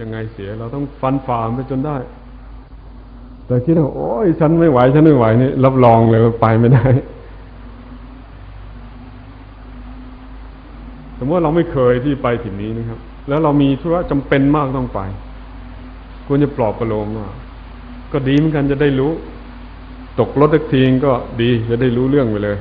ยังไงเสียเราต้องฟันฝ่าไปจนได้ แต่คิดว่าโอ้ยฉันไม่ไหวฉันไม่ไหวนี่รับรองเลยว่าไปไม่ได้ สมมติว่าเราไม่เคยที่ไปถิ่นนี้นะครับ แล้วเรามีธุระจำเป็นมากต้องไปควรจะปลอบประโลมว่าก็ดีเหมือนกันจะได้รู้ ตกรถทักทีก็ดีจะได้รู้เรื่องไปเลย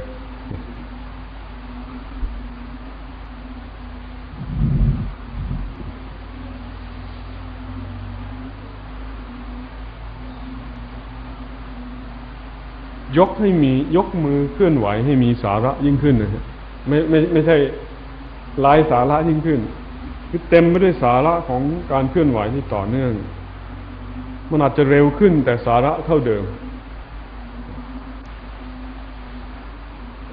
ยกให้มียกมือเคลื่อนไหวให้มีสาระยิ่งขึ้นนะฮะไม่ไม่ไม่ใช่ลายสาระยิ่งขึ้น คือเต็มไปด้วยสาระของการเคลื่อนไหวที่ต่อเนื่อง มันอาจจะเร็วขึ้นแต่สาระเท่าเดิม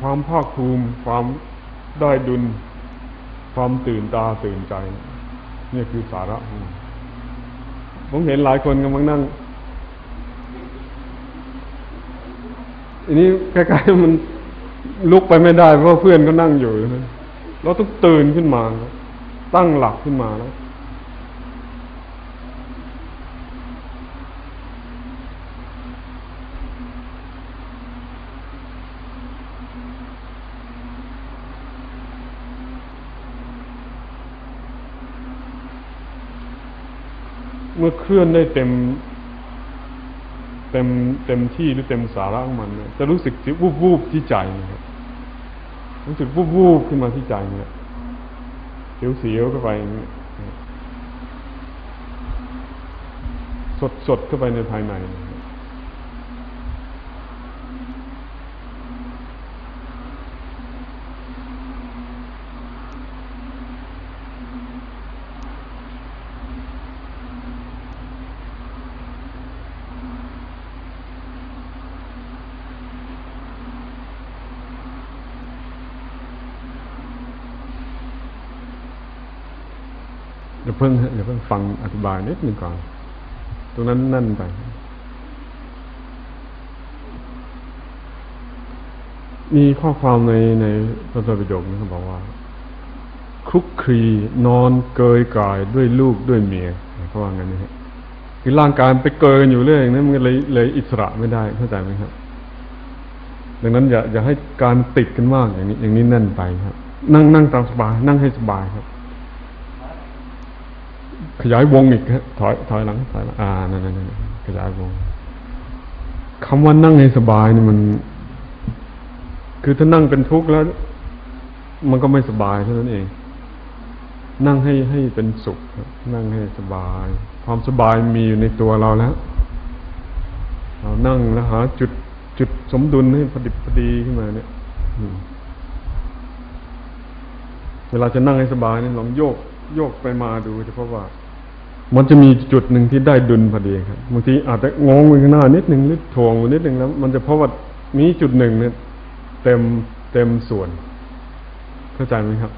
ความภาคภูมิความได้ดุล ความตื่นตาตื่นใจ นี่คือสาระ ผมเห็นหลายคนกำลังนั่ง อันนี้ใกล้ๆมันลุกไปไม่ได้ เพราะเพื่อนก็นั่งอยู่นะเราต้องตื่นขึ้นมา ตั้งหลักขึ้นมาแล้วเมื่อเคลื่อนได้เต็ม เต็มเต็มที่หรือเต็มสาระของมันเนี่ยจะรู้สึกวูบวูบที่ใจนะครับรู้สึกวูบวูบขึ้นมาที่ใจเนี่ยเสียวเสียวเข้าไปสดสดเข้าไปในภายใน เพิ่งเดี๋ยวเพิ่งฟังอธิบายนิดหนึ่งก่อน ตรงนั้นนั่นไป มีข้อความในในพระธรรมปิฎกนะครับบอกว่าคลุกคลีนอนเกยกายด้วยลูกด้วยเมียเขาว่างั้นนะฮะคือร่างกายไปเกยอยู่เรื่อยนั้นมันเลยเลยอิสระไม่ได้เข้าใจไหมครับ ดังนั้นอย่าอย่าให้การติดกันมากอย่างนี้ อย่างนี้แน่นไปครับ นั่งนั่งตามสบาย นั่งให้สบายครับ ขยายวงอีกฮะถอยถอยหลังถอยหลังอ่านั่นนั่นขยายวงคำว่านั่งให้สบายนี่มัน คือถ้านั่งเป็นทุกข์แล้ว มันก็ไม่สบายเท่านั้นเอง นั่งให้ให้เป็นสุข นั่งให้สบาย ความสบายมีอยู่ในตัวเราแล้ว เรานั่งแล้วหาจุดจุดสมดุลให้พอดิบพอดีขึ้นมาเนี่ยเวลาจะนั่งให้สบายนี่ลองโยกโยกไปมาดูจะพบว่า มันจะมีจุดหนึ่งที่ได้ดุลพอดีครับบางทีอาจจะงงไปข้างหน้านิดหนึ่งหรือถ่วงนิดหนึ่งแล้วมันจะเพราะว่ามีจุดหนึ่งเนี่ย เต็มเต็มส่วน เข้าใจไหมครับ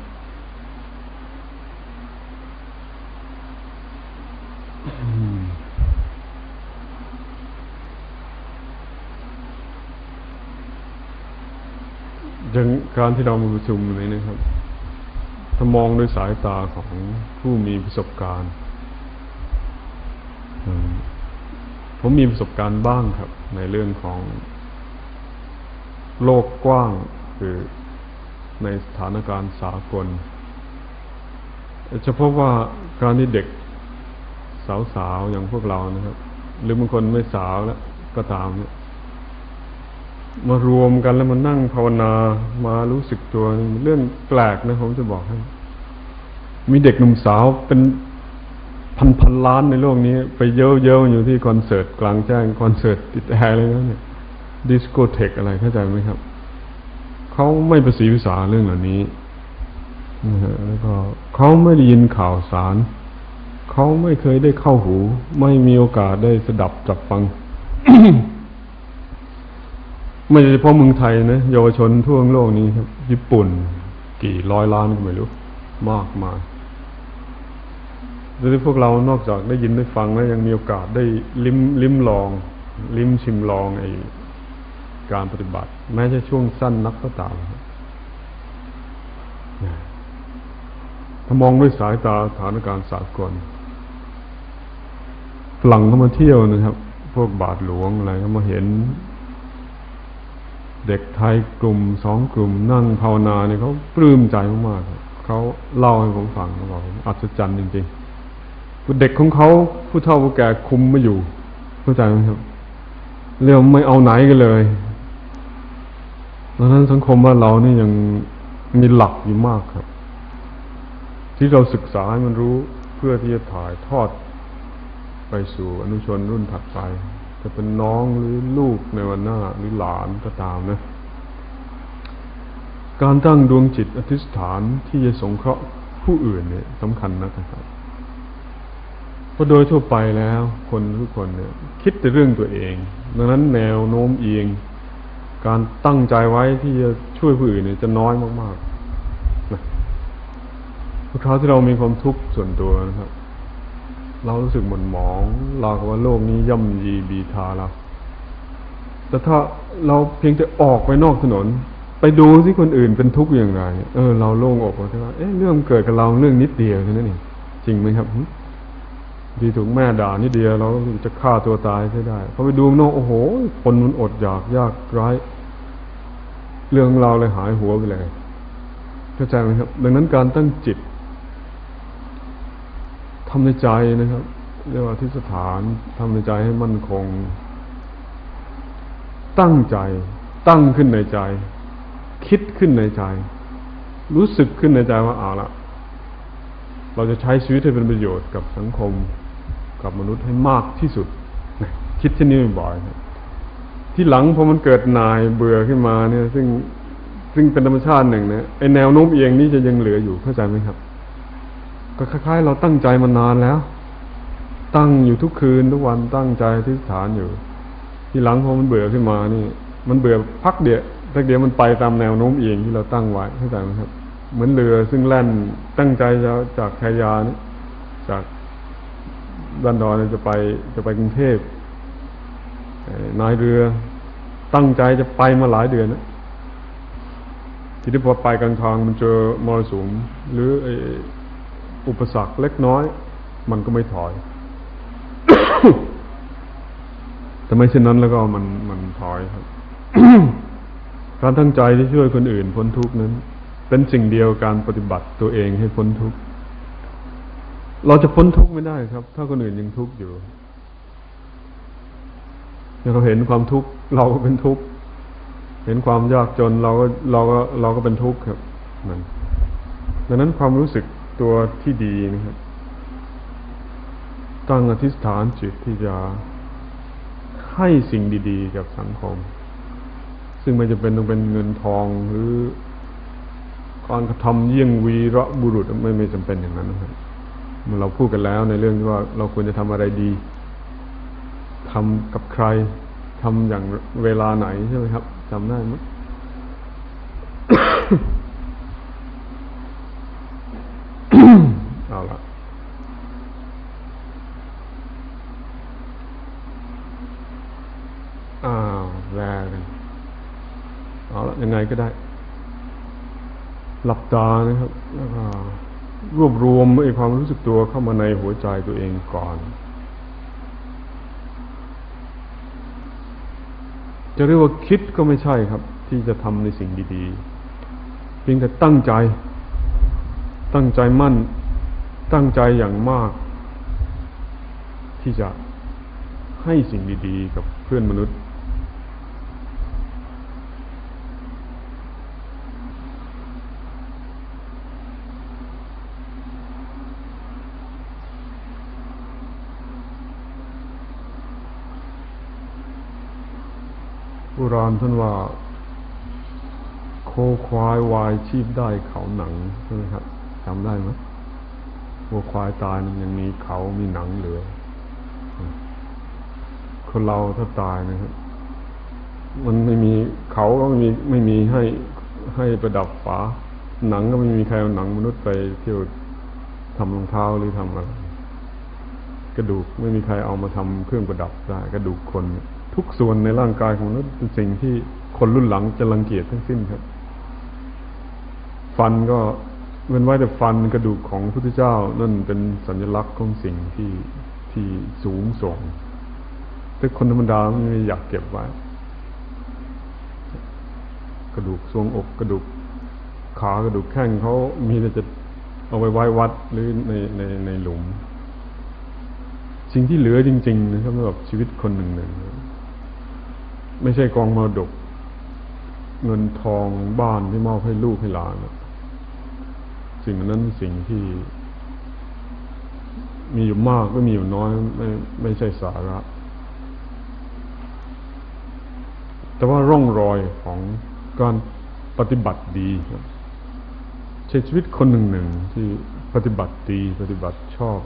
ย่างการที่เรามาประชุมนี้นะครับ ถ้ามองด้วยสายตาของผู้มีประสบการณ์ ผมมีประสบการณ์บ้างครับ ในเรื่องของโลกกว้างคือในสถานการณ์สากลเฉพาะว่าการที่เด็กสาวๆอย่างพวกเรานะครับ หรือบางคนไม่สาวแล้วก็ตามเนี่ยมารวมกันแล้วมานั่งภาวนามารู้สึกตัวเรื่องแปลกนะผมจะบอกให้ มีเด็กหนุ่มสาวเป็น พันพันล้านในโลกนี้ ไปเยอะแยะอยู่ที่คอนเสิร์ตกลางแจ้งคอนเสิร์ตติดแอร์เลยนะเนี่ยดิสโกเทคอะไรเข้าใจไหมครับ เขาไม่ประสีประสาเรื่องเหล่านี้นะฮะแล้วก็เขาไม่ได้ยินข่าวสาร เขาไม่เคยได้เข้าหู ไม่มีโอกาสได้สดับจับฟัง ไม่เฉพาะเมืองไทยนะเยาวชนทั่วโลกนี้ครับ ญี่ปุ่น กี่ร้อยล้านก็ไม่รู้ มากมาย โดยพวกเรานอกจากได้ยินได้ฟังแล้วยังมีโอกาสได้ลิ้มลิ้มลอง ลิ้มชิมลองไอการปฏิบัติ แม้จะช่วงสั้นนักก็ตามถ้ามองด้วยสายตาฐานการสากลฝรั่งเขามาเที่ยวนะครับ พวกบาทหลวงอะไรเขามาเห็น เด็กไทยกลุ่มสองกลุ่มนั่งภาวนาเนี่ยเขาปลื้มใจมากๆเขาเล่าให้ผมฟังเขาบอกอัศจรรย์จริง ๆ เด็กของเขาผู้เฒ่าผู้แก่คุมไม่อยู่เข้าใจไหมครับเรียกไม่เอาไหนกันเลยดังนั้นสังคมว่าเรานี่ยังมีหลักอยู่มากครับ ที่เราศึกษาให้มันรู้เพื่อที่จะถ่ายทอดไปสู่อนุชนรุ่นถัดไปจะเป็นน้องหรือลูกในวันหน้าหรือหลานก็ตามนะ การตั้งดวงจิตอธิษฐานที่จะสงเคราะห์ผู้อื่นเนี่ยสำคัญนะครับ ราะโดยทั่วไปแล้ว คนทุกคนเนี่ยคิดแต่เรื่องตัวเอง ดังนั้นแนวโน้มเอียง การตั้งใจไว้ที่จะช่วยผู้อื่นเนี่ยจะน้อยมากๆนะทุกคราวที่เรามีความทุกข์ส่วนตัวนะครับ เรารู้สึกหม่นหมองเราว่าโลกนี้ย่ำยีบีทาเราแต่ถ้าเราเพียงแต่ออกไปนอกถนน ไปดูที่คนอื่นเป็นทุกข์อย่างไร เออ เราโล่งอกว่าเอ๊ะเรื่องเกิดกับเราเรื่องนิดเดียวแค่านั้นเองจริงไหมครับ ดีถูกแม่ด่านิดเดียวเราจะฆ่าตัวตายใช่ได้พอไปดูนอกโอ้โห คนมันอดอยากยากไร้เรื่องเราเลยหายหัวไปเลยเข้าใจไหมครับ ดังนั้นการตั้งจิตทำในใจนะครับเรียกว่าที่สถานทำในใจให้มั่นคง ตั้งใจ ตั้งขึ้นในใจ คิดขึ้นในใจ รู้สึกขึ้นในใจว่าเอาละ เราจะใช้ชีวิตให้เป็นประโยชน์กับสังคมกับมนุษย์ให้มากที่สุด คิดที่นี่บ่อยที่หลังพอมันเกิดนายเบื่อขึ้นมาเนี่ย ซึ่งซึ่งเป็นธรรมชาติหนึ่งนะไอแนวโน้มเอียงนี้จะยังเหลืออยู่เข้าใจไหมครับ ก็คล้ายๆ เราตั้งใจมานานแล้ว ตั้งอยู่ทุกคืนทุกวันตั้งใจที่ฐานอยู่ ที่หลังพอมันเบื่อขึ้นมานี่ มันเบื่อพักเดียวพักเดียวมันไปตามแนวโน้มเอียงที่เราตั้งไว้เข้าใจไหมครับ เหมือนเรือซึ่งแล่นตั้งใจจะจากชายานี่จากด้านดอนจะไปจะไปกรุงเทพนายเรือตั้งใจจะไปมาหลายเดือนนะทีนี้พอไปกลางทางมันเจอมรสุมหรืออุปสรรคเล็กน้อย มันก็ไม่ถอยแต่ไม่เช่นนั้นแล้วก็มันมันถอยครับ การตั้งใจที่ช่วยคนอื่นพ้นทุกข์นั้น เป็นสิ่งเดียวการปฏิบัติตัวเองให้พ้นทุกข์เราจะพ้นทุกข์ไม่ได้ครับ ถ้าคนอื่นยังทุกข์อยู่เราเห็นความทุกข์เราก็เป็นทุกข์เห็นความยากจนเราก็เราก็เราก็เป็นทุกข์ครับมันดังนั้นความรู้สึกตัวที่ดีนะครับ ตั้งอธิษฐานจิตที่จะให้สิ่งดี ๆ กับสังคม ซึ่งไม่จะเป็นต้องเป็นเงินทองหรือ การกระทำเยี่ยงวีระบุรุษไม่ไม่จำเป็นอย่างนั้นนะครับเราพูดกันแล้วในเรื่องที่ว่าเราควรจะทำอะไรดีทำกับใครทำอย่างเวลาไหนใช่ไหมครับจำได้ไหมเอาละอ้าวแรกันเอาละยังไงก็ได้ หลับตานะครับรวบรวมไอ้ความรู้สึกตัวเข้ามาในหัวใจตัวเองก่อน จะเรียกว่าคิดก็ไม่ใช่ครับ ที่จะทำในสิ่งดีๆเพียงแต่ตั้งใจ ตั้งใจมั่น ตั้งใจอย่างมาก ที่จะให้สิ่งดีๆ กับเพื่อนมนุษย์ ราณท่านว่า โคควายวายชีพได้เขาหนังใช่ไหมครับจำได้ไหมโคควายตายมันยังมีเขามีหนังเหลือ คนเราถ้าตายนะครับมันไม่มีเขาก็ไม่มีไม่มีให้ให้ประดับฝา หนังก็ไม่มีใครเอาหนังมนุษย์ไปเที่ยวทำรองเท้าหรือทำอะไรกระดูกไม่มีใครเอามาทำเครื่องประดับได้กระดูกคน ทุกส่วนในร่างกายของมนุษย์เป็นสิ่งที่คนรุ่นหลังจะรังเกียจทั้งสิ้นครับ ฟันก็เว้นไว้แต่ฟันกระดูกของพระพุทธเจ้านั่นเป็นสัญลักษณ์ของสิ่งที่ที่สูงส่ง แต่คนธรรมดาไม่อยากเก็บไว้ กระดูกทรวงอกกระดูกขากระดูกแข้งเขามีแต่จะเอาไว้ไว้วัดหรือในในในหลุม สิ่งที่เหลือจริง ๆ นะครับสำหรับชีวิตคนหนึ่งหนึ่ง ไม่ใช่กองมรดก เงินทองบ้านที่มอบให้ลูกให้หลานสิ่งนั้นสิ่งที่ มีอยู่มากก็มีอยู่น้อย ไม่ไม่ใช่สาระ แต่ว่าร่องรอยของการปฏิบัติดีใช้ชีวิตคนหนึ่งหนึ่งที่ปฏิบัติดีปฏิบัติชอบ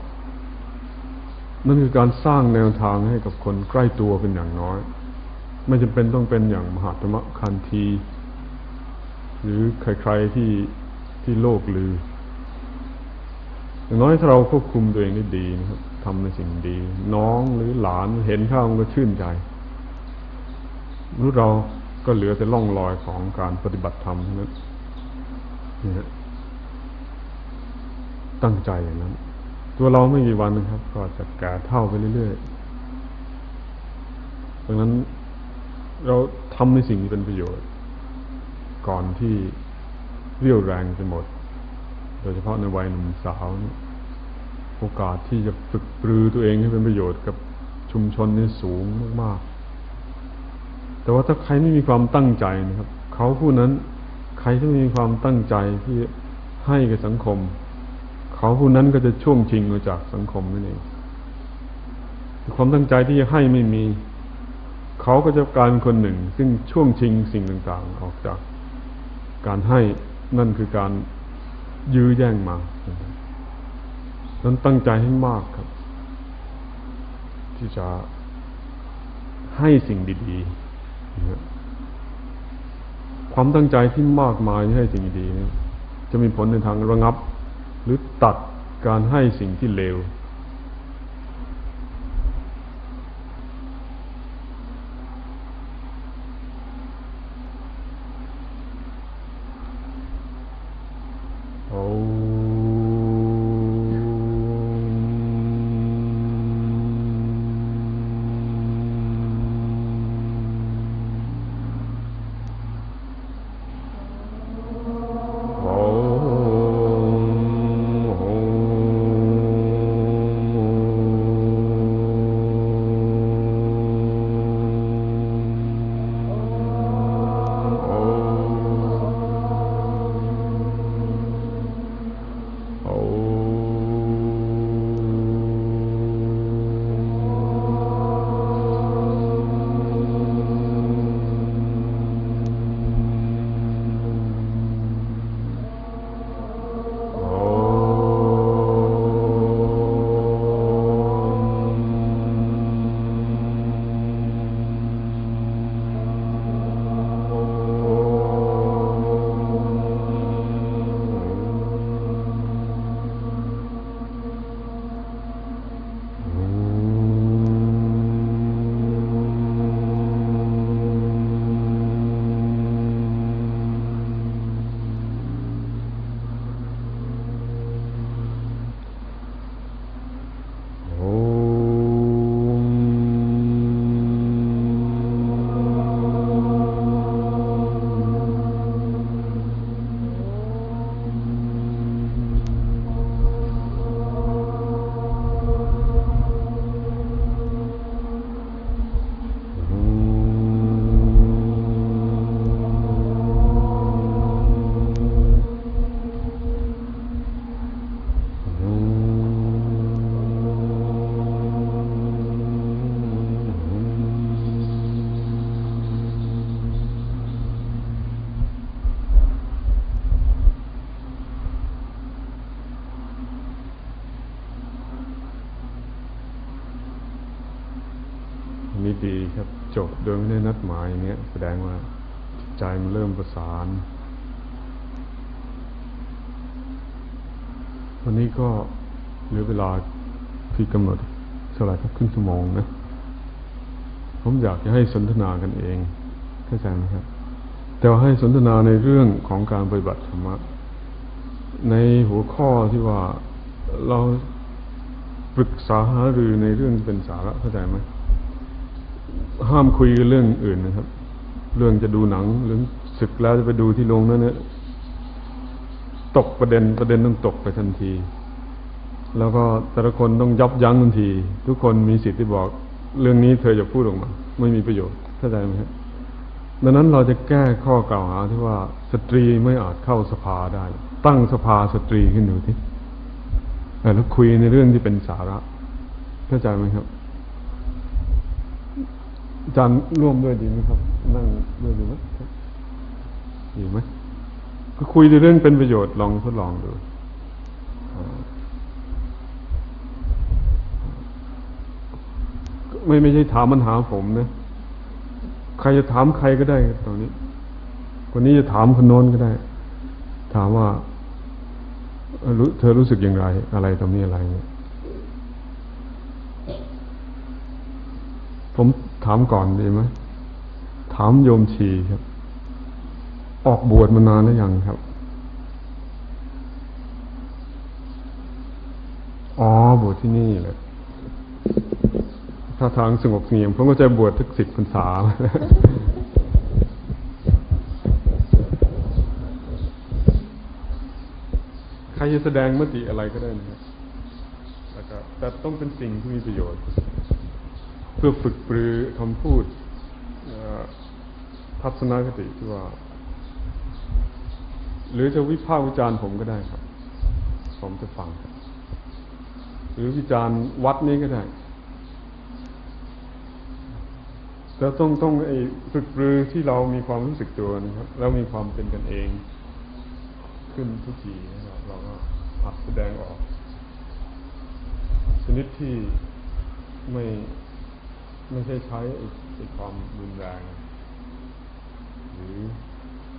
นั่นคือการสร้างแนวทางให้กับคนใกล้ตัวเป็นอย่างน้อย ไม่จำเป็นต้องเป็นอย่างมหาธรรมคันธีหรือใครๆที่ที่โลกลืออย่างน้อยถ้าเราควบคุมตัวเองได้ดีนะครับทำในสิ่งดี น้องหรือหลานเห็นข้าวมันก็ชื่นใจรู้เราก็เหลือแต่ล่องรอยของการปฏิบัติธรรมนั้นนี่ฮะตั้งใจอย่างนั้น ตัวเราไม่กี่วันนะครับ ก็จะแก่เท่าไปเรื่อยๆดังนั้น เราทำในสิ่งที่เป็นประโยชน์ ก่อนที่เรี่ยวแรงจะหมด โดยเฉพาะในวัยหนุ่มสาวโอกาสที่จะฝึกปรือตัวเองให้เป็นประโยชน์กับชุมชนนี่สูงมาก ๆ แต่ว่าถ้าใครไม่มีความตั้งใจนะครับ เขาผู้นั้นใครที่มีความตั้งใจที่ให้กับสังคม เขาผู้นั้นก็จะช่วงชิงมาจากสังคมนั่นเองความตั้งใจที่จะให้ไม่มี เขาก็จะการคนหนึ่ง ซึ่งช่วงชิงสิ่งต่างๆ ออกจากการให้นั่นคือการยื้อแย่งมานั้นตั้งใจให้มากครับ ที่จะให้สิ่งดีๆ ความตั้งใจที่มากมายให้สิ่งดีๆจะมีผลในทางระงับ หรือตัดการให้สิ่งที่เลว ไม่ได้นัดหมายอย่างเนี้ย แสดงว่าใจมันเริ่มประสาน วันนี้ก็เหลือเวลาที่กำหนดเท่าไหร่ครับครึ่งชั่วโมงนะผมอยากจะให้สนทนากันเองเข้าใจไหมครับ แต่ว่าให้สนทนาในเรื่องของการปฏิบัติธรรมะในหัวข้อที่ว่าเราปรึกษาหารือในเรื่องเป็นสาระเข้าใจไหม ห้ามคุยเรื่องอื่นนะครับ เรื่องจะดูหนังหรือศึกแล้วจะไปดูที่โรงนั้นเนี่ยตกประเด็นประเด็นต้องตกไปทันที แล้วก็แต่ละคนต้องยับยั้งทันที ทุกคนมีสิทธิ์ที่บอก เรื่องนี้เธอจะพูดออกมา ไม่มีประโยชน์เข้าใจไหมครับดังนั้นเราจะแก้ข้อกล่าวหาที่ว่าสตรีไม่อาจเข้าสภาได้ ตั้งสภาสตรีขึ้นดูที่แล้วคุยในเรื่องที่เป็นสาระเข้าใจไหมครับ อาจารย์ร่วมด้วยดีไหมครับ นั่งด้วยดีไหมดีไหมก็คุยในเรื่องเป็นประโยชน์ลองทดลองดูไม่ไม่ใช่ถามปัญหาผมนะ ใครจะถามใครก็ได้ตรงนี้ คนนี้จะถามคนโน้นก็ได้ ถามว่าเธอรู้สึกอย่างไร อะไรตรงนี้อะไรเนี่ย ผมถามก่อนดีไหมถามโยมชีครับ ออกบวชมานานหรือยังครับ อ๋อบวชที่นี่เลยถ้าทางสงบเงียบผมก็จะบวชทุกสิบพรรษาใครจะแสดงมติอะไรก็ได้นะครับแล้วก็แต่ต้องเป็นสิ่งที่มีประโยชน์ พื่อฝึกปรือคำพูดทัศนคติที่ว่า หรือจะวิพากษ์วิจารณ์ผมก็ได้ครับ ผมจะฟังหรือวิจารณ์วัดนี้ก็ได้เราต้องต้องไอ้ฝึกปรือที่เรามีความรู้สึกตัวนะครับ แล้วมีความเป็นกันเอง ขึ้นทุกทีนะครับเราก็หัดแสดงออก ชนิดที่ไม่ ไม่ใช่ใช้ไอ้ความรุนแรง หรือ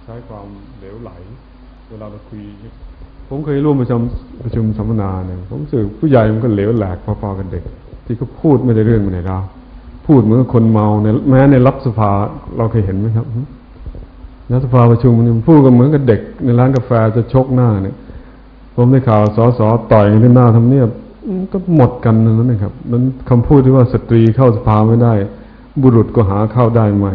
ใช้ความเหลวไหล เวลาเราคุย ผมเคยร่วมประชุมประชุมสัมมนาเนี่ยผมรู้สึกผู้ใหญ่มันก็เหลวแหลกพอๆกันเด็ก ที่เขาพูดไม่ได้เรื่องไม่ได้ราวพูดเหมือนคนเมาในแม้ในรับสภาเราเคยเห็นไหมครับรัฐสภาประชุมมันพูดกันเหมือนกับเด็ก ในร้านกาแฟจะชกหน้าเนี่ย ผมได้ข่าวสอสอต่อยกันที่หน้าทำเนียบ ก็หมดกันนั่นนะครับนั้นคำพูดที่ว่าสตรีเข้าสภาไม่ได้ บุรุษก็หาเข้าได้ไหม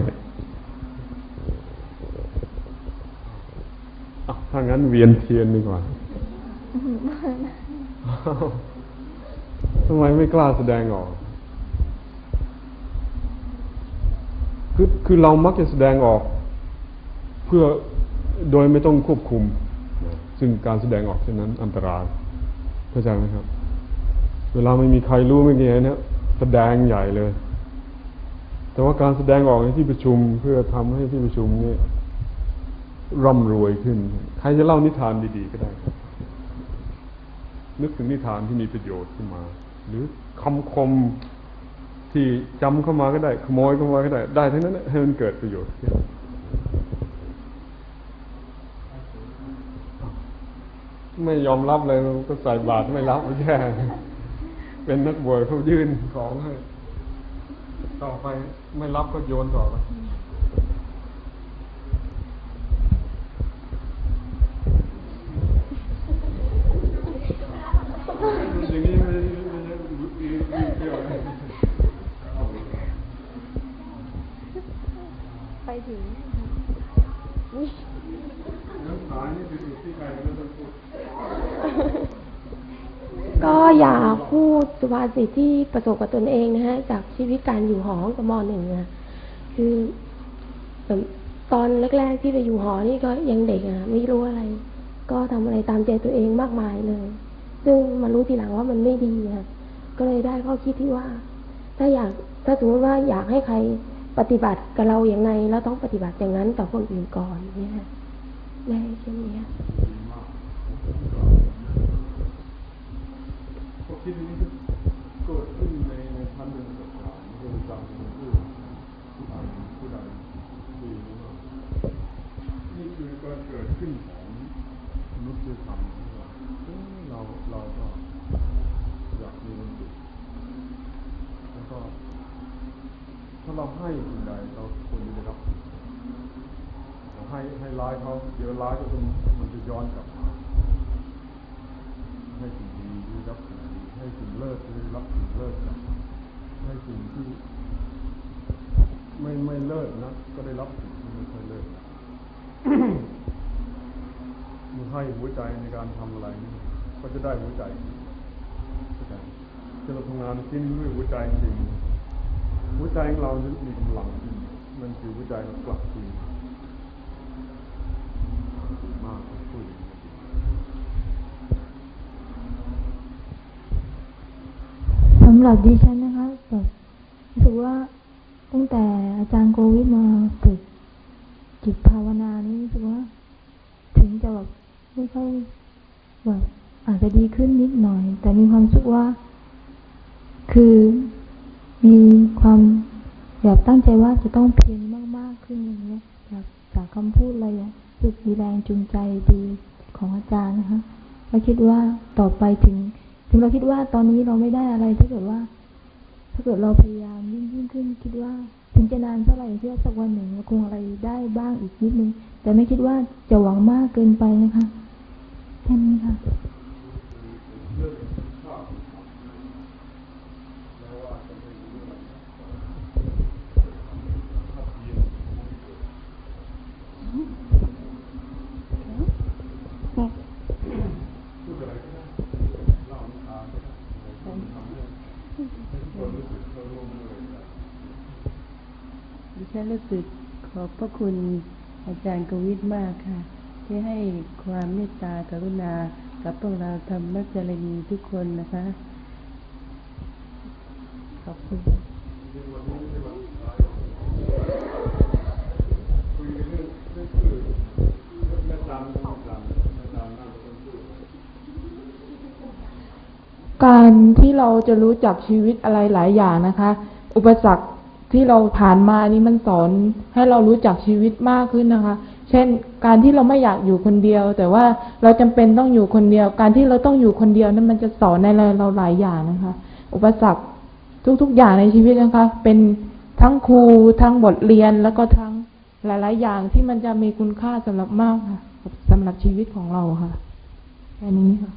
ถ้างั้นเวียนเทียนดีกว่าทำไมไม่กล้าแสดงออก คือคือเรามักจะแสดงออก เพื่อโดยไม่ต้องควบคุม ซึ่งการแสดงออกเช่นนั้นอันตรายเข้าใจไหมครับ เวลาไม่มีใครรู้ไม่มีอะไรเนี่ยแสดงใหญ่เลย แต่ว่าการแสดงออกในที่ประชุมเพื่อทำให้ที่ประชุมนี้ร่ำรวยขึ้น ใครจะเล่านิทานดีๆก็ได้ นึกถึงนิทานที่มีประโยชน์ขึ้นมา หรือคำคมที่จำเข้ามาก็ได้ ขโมยเข้ามาก็ได้ ได้ทั้งนั้นให้มันเกิดประโยชน์ไม่ยอมรับเลยก็ใส่บาตรไม่รับแย่ เป็นนักบวชเขายื่นของให้ต่อไปไม่รับก็โยนต่อไปอย่างนี้ไม่ไม่เที่ยวไปถึง ก็อย่าพูดสุภาษิตที่ประสบกับตนเองนะฮะจากชีวิตการอยู่หอกับมอหนึ่งนะคือตอนแรกๆที่ไปอยู่หอนี่ก็ยังเด็กอะไม่รู้อะไร ก็ทำอะไรตามใจตัวเองมากมายเลย ซึ่งมารู้ทีหลังว่ามันไม่ดีนะก็เลยได้ข้อคิดที่ว่า ถ้าอยากถ้าสมมติว่าอยากให้ใครปฏิบัติกับเราอย่างไงแล้วต้องปฏิบัติอย่างนั้นต่อคนอื่นก่อนเนี่ยได้ใช่ไหมคะ คิดนี้เกิดขึ้นในในชั้นเรียนประสบการเรื่องจำผู้ผู้ใดผู้ใดดีมานี่คือการเกิดขึ้นของมนุษยธรรมเราเราก็อยากมีความสุขแล้วก็ ถ้าเราให้สิ่งใดเราควรจะได้รับให้ให้ร้ายเขาเดี๋ยวร้ายก็ต้องมันจะย้อนกลับมาให้สิ่งดีได้รับสิ่ง ดีให้สิ่งเลิศได้รับสิ่งที่ ไม่ไม่เลิศนะก็ได้รับสิ่งที่ไม่เคยเลิศมันให้หัวใจในการทำอะไรนี่ก็จะได้หัวใจที่เราทำงานที่นี่ด้วยหัวใจจริงหัวใจของเรานั้นมีกำลังจริงมันคือหัวใจเรากลับคืนมากพูดสำหรับดิฉันนะคะแบบรู้สึกว่าตั้งแต่อาจารย์โกวิทมาฝึกจิตภาวนานี้รู้สึกว่า ถึงจะแบบไม่ค่อยแบบอาจจะดีขึ้นนิดหน่อย แต่มีความรู้สึกว่า คือมีความอยากตั้งใจว่าจะต้องเพียรมาก ๆ ขึ้นอย่างเงี้ยจากจากคำพูดอะไรอะสึกมีแรงจูงใจดีของอาจารย์นะคะเราคิดว่าต่อไปถึง ถึงเราคิดว่าตอนนี้เราไม่ได้อะไรถ้าเกิดว่า ถ้าเกิดเราพยายามยิ่งยิ่งขึ้น คิดว่าถึงจะนานเท่าไหร่เชื่อสักวันหนึ่งเราคงอะไรได้บ้างอีกนิดนึง แต่ไม่คิดว่าจะหวังมากเกินไปนะคะแค่นี้ค่ะ ฉันรู้สึกขอบพระคุณอาจารย์กวิทมากค่ะ ที่ให้ความเมตตากรุณากับพวกเราทำมัจจรณีทุกคนนะคะ ขอบคุณการที่เราจะรู้จักชีวิตอะไรหลายอย่างนะคะ อุปสรรค ที่เราผ่านมานี้มันสอนให้เรารู้จักชีวิตมากขึ้นนะคะ เช่นการที่เราไม่อยากอยู่คนเดียว แต่ว่าเราจำเป็นต้องอยู่คนเดียว การที่เราต้องอยู่คนเดียวนั้นมันจะสอนในเราหลายอย่างนะคะ อุปสรรคทุก ๆ อย่างในชีวิตนะคะ เป็นทั้งครูทั้งบทเรียนแล้วก็ทั้งหลาย ๆ อย่างที่มันจะมีคุณค่าสำหรับมากค่ะสำหรับชีวิตของเราค่ะแค่นี้ค่ะ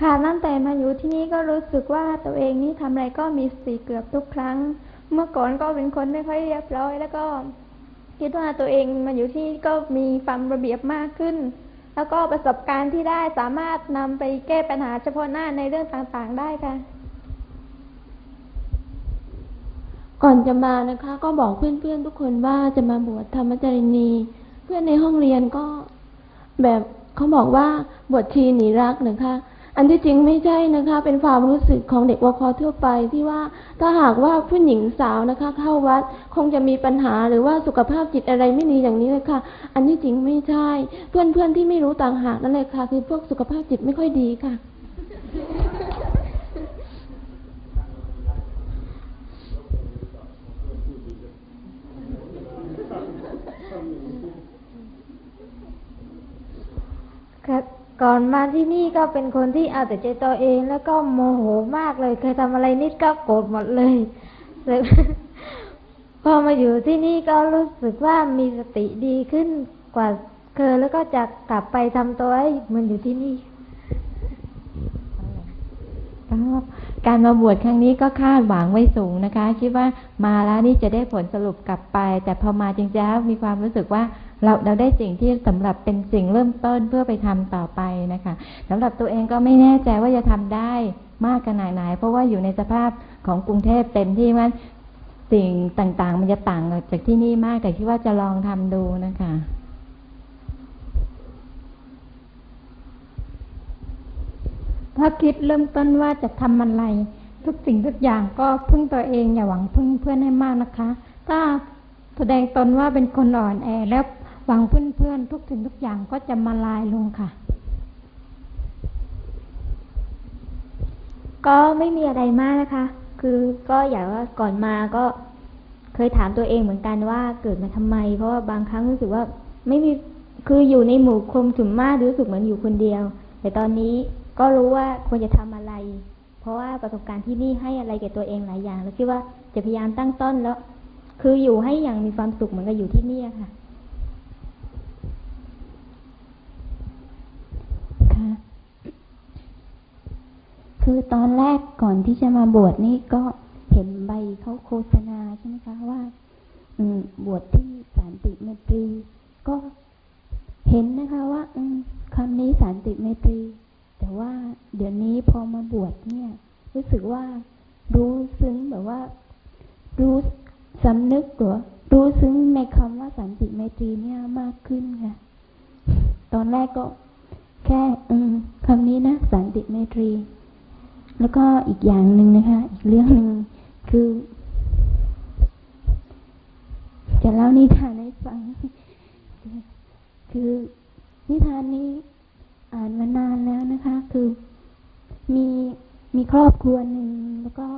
ค่ะตั้งแต่มาอยู่ที่นี่ก็รู้สึกว่าตัวเองนี่ทำอะไรก็มีสติเกือบทุกครั้ง เมื่อก่อนก็เป็นคนไม่ค่อยเรียบร้อย แล้วก็คิดว่าตัวเองมาอยู่ที่ก็มีความระเบียบมากขึ้น แล้วก็ประสบการณ์ที่ได้สามารถนำไปแก้ปัญหาเฉพาะหน้าในเรื่องต่างๆ ได้ค่ะ ก่อนจะมานะคะ ก็บอกเพื่อนๆทุกคนว่าจะมาบวชธรรมจรินี เพื่อนในห้องเรียนก็แบบเขาบอกว่าบวชชีหนีรักนะคะ อันที่จริงไม่ใช่นะคะ เป็นความรู้สึกของเด็กวคทั่วไปที่ว่าถ้าหากว่าผู้หญิงสาวนะคะ เข้าวัดคงจะมีปัญหาหรือว่าสุขภาพจิตอะไรไม่ดีอย่างนี้เลยค่ะ อันที่จริงไม่ใช่ เพื่อนเพื่อนที่ไม่รู้ต่างหากนั่นเลยค่ะ คือพวกสุขภาพจิตไม่ค่อยดีค่ะครับ ก่อนมาที่นี่ก็เป็นคนที่เอาแต่ใจตัวเอง แล้วก็โมโหมากเลย เคยทำอะไรนิดก็โกรธหมดเลย พอมาอยู่ที่นี่ก็รู้สึกว่ามีสติดีขึ้นกว่าเคยแล้วก็จะกลับไปทำตัวให้มือนอยู่ที่นี่การมาบวชครั้งนี้ก็คาดหวังไว้สูงนะคะ คิดว่ามาแล้วนี่จะได้ผลสรุปกลับไป แต่พอมาจริงๆมีความรู้สึกว่า เราเราได้สิ่งที่สำหรับเป็นสิ่งเริ่มต้นเพื่อไปทำต่อไปนะคะสำหรับตัวเองก็ไม่แน่ใจว่าจะทำได้มากขนาดไหน เพราะว่าอยู่ในสภาพของกรุงเทพเต็มที่มันสิ่งต่างๆ มันจะต่างจากที่นี่มากแต่คิดว่าจะลองทำดูนะคะถ้าคิดเริ่มต้นว่าจะทำอะไร ทุกสิ่งทุกอย่างก็พึ่งตัวเองอย่าหวังพึ่งเพื่อนให้มากนะคะ ถ้าแสดงตนว่าเป็นคนอ่อนแอแล้ว หวังเพื่อนเพื่อนทุกสิ่งทุกอย่างก็จะมาลายลงค่ะ ก็ไม่มีอะไรมากนะคะ คือก็อย่างว่าก่อนมาก็เคยถามตัวเองเหมือนกันว่าเกิดมาทำไม เพราะว่าบางครั้งรู้สึกว่าไม่มีคืออยู่ในหมู่คมสุมมากรู้สึกเหมือนอยู่คนเดียว แต่ตอนนี้ก็รู้ว่าควรจะทำอะไร เพราะว่าประสบการณ์ที่นี่ให้อะไรแก่ตัวเองหลายอย่าง แล้วคิดว่าจะพยายามตั้งต้นแล้ว คืออยู่ให้อย่างมีความสุขเหมือนกับอยู่ที่นี่ค่ะ คือตอนแรกก่อนที่จะมาบวชนี่ก็เห็นใบเขาโฆษณาใช่ไหมคะว่า อืม บวชที่สันติเมตรี ก็เห็นนะคะว่า อืมคำนี้สันติเมตรี แต่ว่าเดี๋ยวนี้พอมาบวชเนี่ย รู้สึกว่ารู้ซึ้งแบบว่า รู้สำนึกหรือรู้ซึ้งในคำว่าสันติเมตรีเนี่ยมากขึ้นค่ะตอนแรกก็แค่ อืมคำนี้นะสันติเมตรี แล้วก็อีกอย่างหนึ่งนะคะ อีกเรื่องหนึ่งคือ จะเล่านิทานให้ฟัง คือนิทานนี้อ่านมานานแล้วนะคะ คือมีมีครอบครัวหนึ่งแล้วก็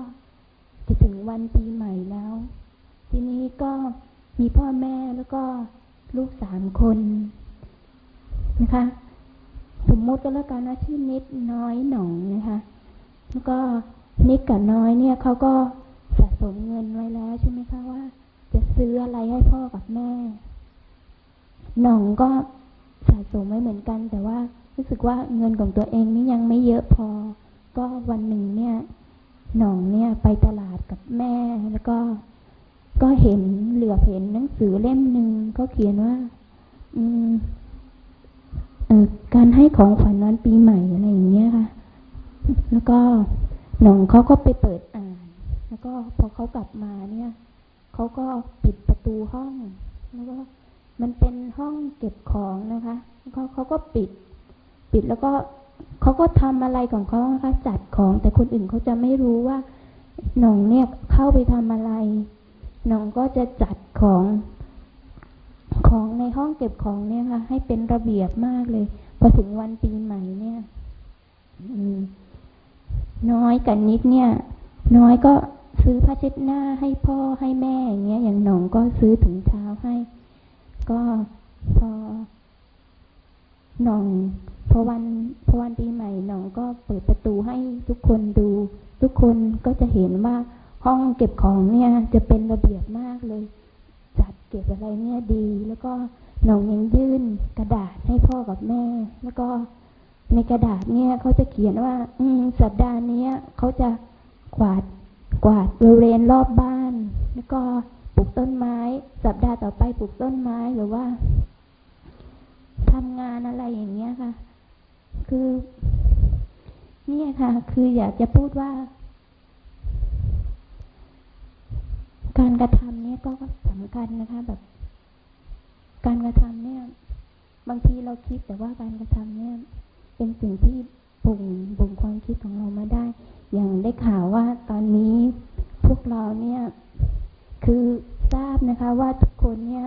จะถึงวันปีใหม่แล้ว ทีนี้ก็มีพ่อแม่แล้วก็ลูกสามคนนะคะ สมมติก็แล้วกันนะชื่อนิดน้อยหนองนะคะ แล้วก็นิดกับน้อยเนี่ยเขาก็สะสมเงินไว้แล้วใช่ไหมคะว่า จะซื้ออะไรให้พ่อกับแม่หน่องก็สะสมไว้เหมือนกัน แต่ว่ารู้สึกว่าเงินของตัวเองนี่ยังไม่เยอะพอ ก็วันหนึ่งเนี่ยหน่องเนี่ยไปตลาดกับแม่แล้วก็ก็เห็นเหลือเห็นหนังสือเล่มหนึ่งเขาเขียนว่า อืมเออการให้ของขวัญวันปีใหม่อะไรอย่างเงี้ยค่ะ แล้วก็หนองเขาก็ไปเปิดอ่าน แล้วก็พอเขากลับมาเนี่ยเขาก็ปิดประตูห้อง แล้วก็มันเป็นห้องเก็บของนะคะเขาเขาก็ปิด ปิดแล้วก็เขาก็ทำอะไรของเขานะคะจัดของ แต่คนอื่นเขาจะไม่รู้ว่าหนองเนี่ยเข้าไปทำอะไรหนองก็จะจัดของของในห้องเก็บของเนี่ยค่ะ ให้เป็นระเบียบมากเลย พอถึงวันปีใหม่เนี่ย อืม น้อยกับนิดเนี่ย น้อยก็ซื้อผ้าเช็ดหน้าให้พ่อให้แม่อย่างเงี้ย อย่างหนองก็ซื้อถุงเท้าให้ ก็พอหน่องพอวันพอวันปีใหม่หน่องก็เปิดประตูให้ทุกคนดู ทุกคนก็จะเห็นว่าห้องเก็บของเนี่ย จะเป็นระเบียบมากเลย จัดเก็บอะไรเนี่ยดี แล้วก็หน่องยังยื่นกระดาษให้พ่อกับแม่ แล้วก็ ในกระดาษเนี่ยเขาจะเขียนว่า อืสัปดาห์นี้เขาจะกวาดกวาดบริเวณรอบบ้าน แล้วก็ปลูกต้นไม้ สัปดาห์ต่อไปปลูกต้นไม้หรือว่าทำงานอะไรอย่างเงี้ยค่ะ คือ เนี่ยค่ะ คืออยากจะพูดว่า การกระทำเนี่ยก็สำคัญนะคะ แบบ การกระทำเนี่ย บางทีเราคิดแต่ว่าการกระทำเนี่ย เป็นสิ่งที่ปุ่งบ่งความคิดของเรามาได้ อย่างได้ข่าวว่าตอนนี้พวกเราเนี่ยคือทราบนะคะว่าทุกคนเนี่ย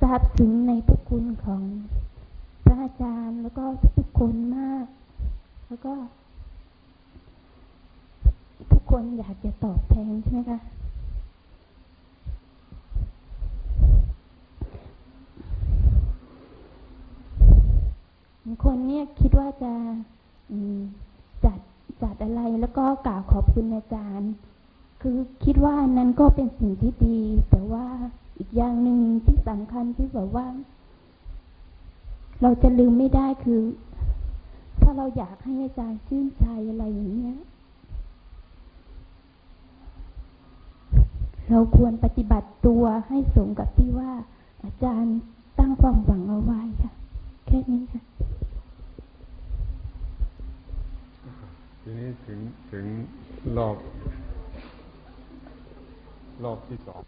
ทราบซึ้งในพระคุณของพระอาจารย์แล้วก็ทุกคนมาก แล้วก็ ทุกคนอยากจะตอบแทนใช่ไหมคะบาง คนเนี่ยคิดว่าจะจัดจัดอะไรแล้วก็กล่าวขอบคุณอาจารย์ คือคิดว่านั้นก็เป็นสิ่งที่ดี แต่ว่าอีกอย่างหนึ่งที่สำคัญที่แบบว่า เราจะลืมไม่ได้คือ ถ้าเราอยากให้อาจารย์ชื่นใจอะไรอย่างเงี้ยเราควรปฏิบัติตัวให้สมกับที่ว่า อาจารย์ตั้งความหวังเอาไว้ค่ะ แค่นี้ค่ะ ทีนี้ถึงถึงรอบ รอบที่สอง